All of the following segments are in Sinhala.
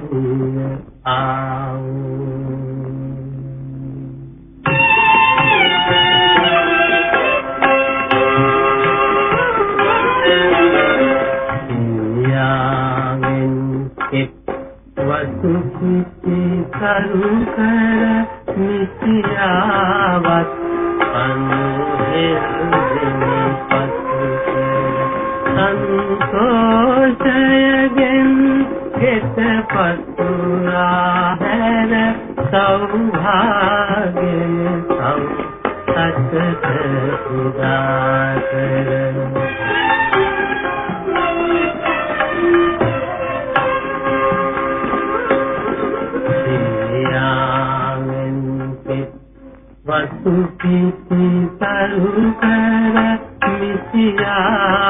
අවුරුදු කුමරිය ආවෝ වසුකිති කරු කර නිසියාවත් අනුහෙල්දෙනි පසු සන්තෝෂයෙන් ගෙත පසුරා හැර සෞභාග්‍ය සෞ සත්ත උදාකරන වසුපිති තරු කර මිසියාවත්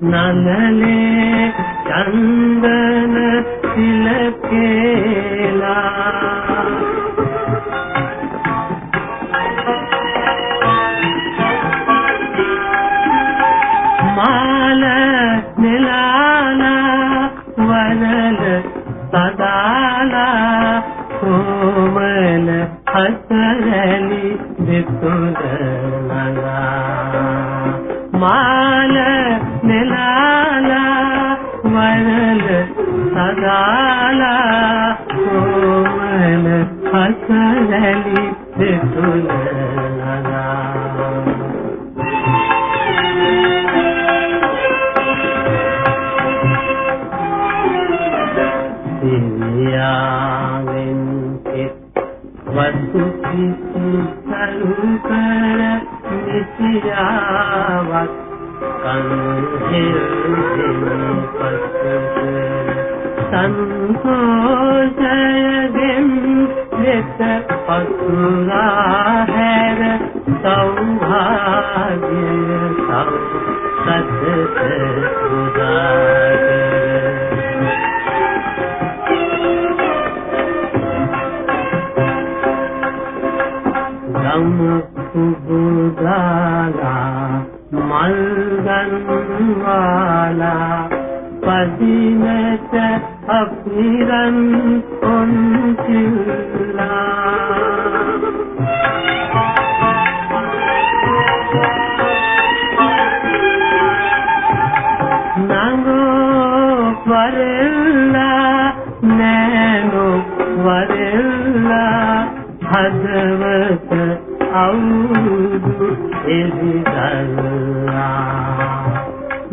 පසු සංකෝෂයෙන් දෙත පසුආහර සෞභාග්‍ය සෞ සත්‍ය නනලේ චන්දන තිලකේලා මාල නෙලාලා වනල සදාලා කොමල හසරලි දෙතුන නලා මාල නෙලාලා වරල සදාලා කොමල හසරලි දෙතුන නලා. දිව්‍යාවෙන් වස්තු කිසි සරු කර නිසියාවක් කන්හෙල් දෙනි පස්සට සන්තෝෂයෙන් දෙත පසුලා හැර සෞභාග්‍ය සෞ සත්‍ය උදාකර සුබුදාලා මල්ගන්වාලා පදිනට අපිරන් ඔන්චිල්ලා නංගෝ වරෙල්ලා නෑනෝ වරෙල්ලා හදවත අවුරුදු එදිදල්ලා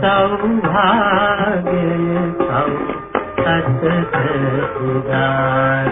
සෞභාග්‍ය සෞ සත්ත උදා